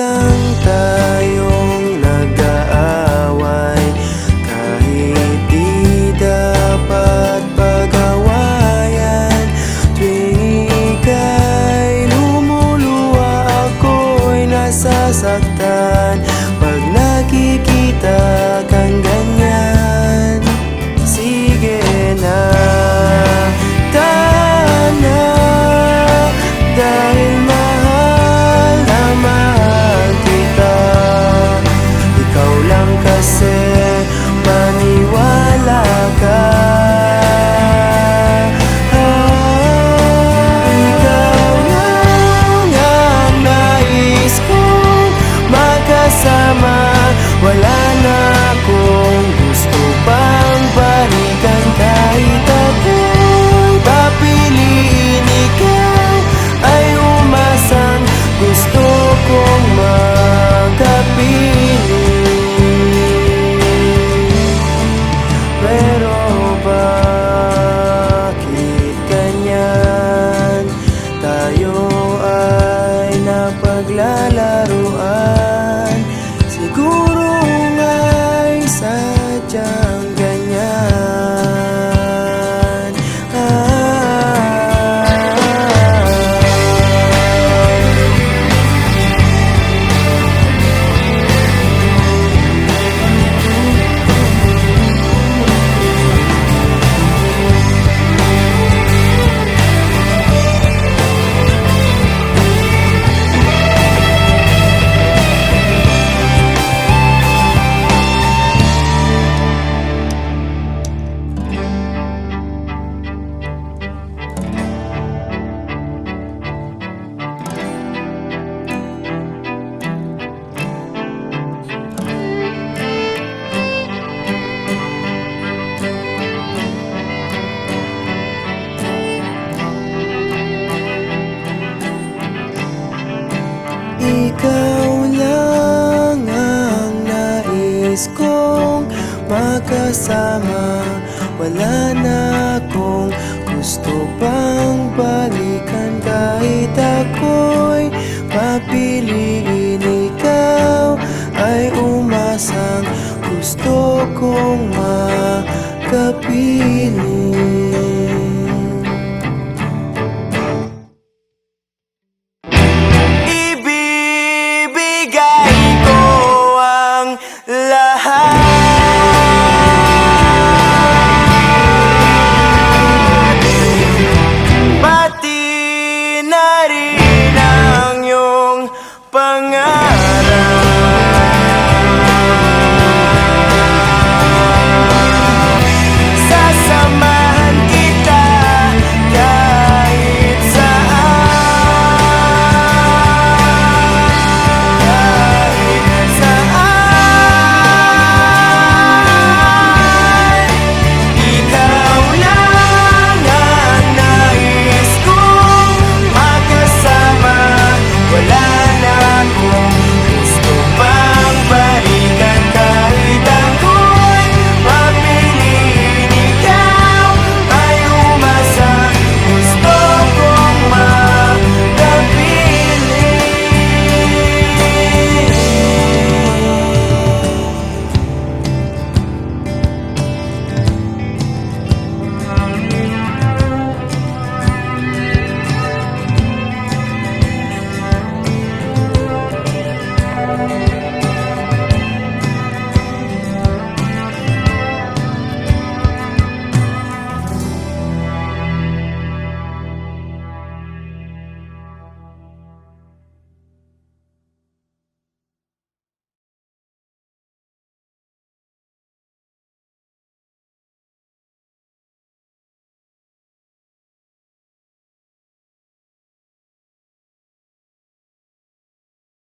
lang tayong nag-aaway. Kahit di dapat pag-awayan Tuwing ika'y lumuluwa ako'y nasasaktan. nais kong makasama. Wala na akong gusto pang balikan. Kahit ako'y papili rin ang iyong pangalan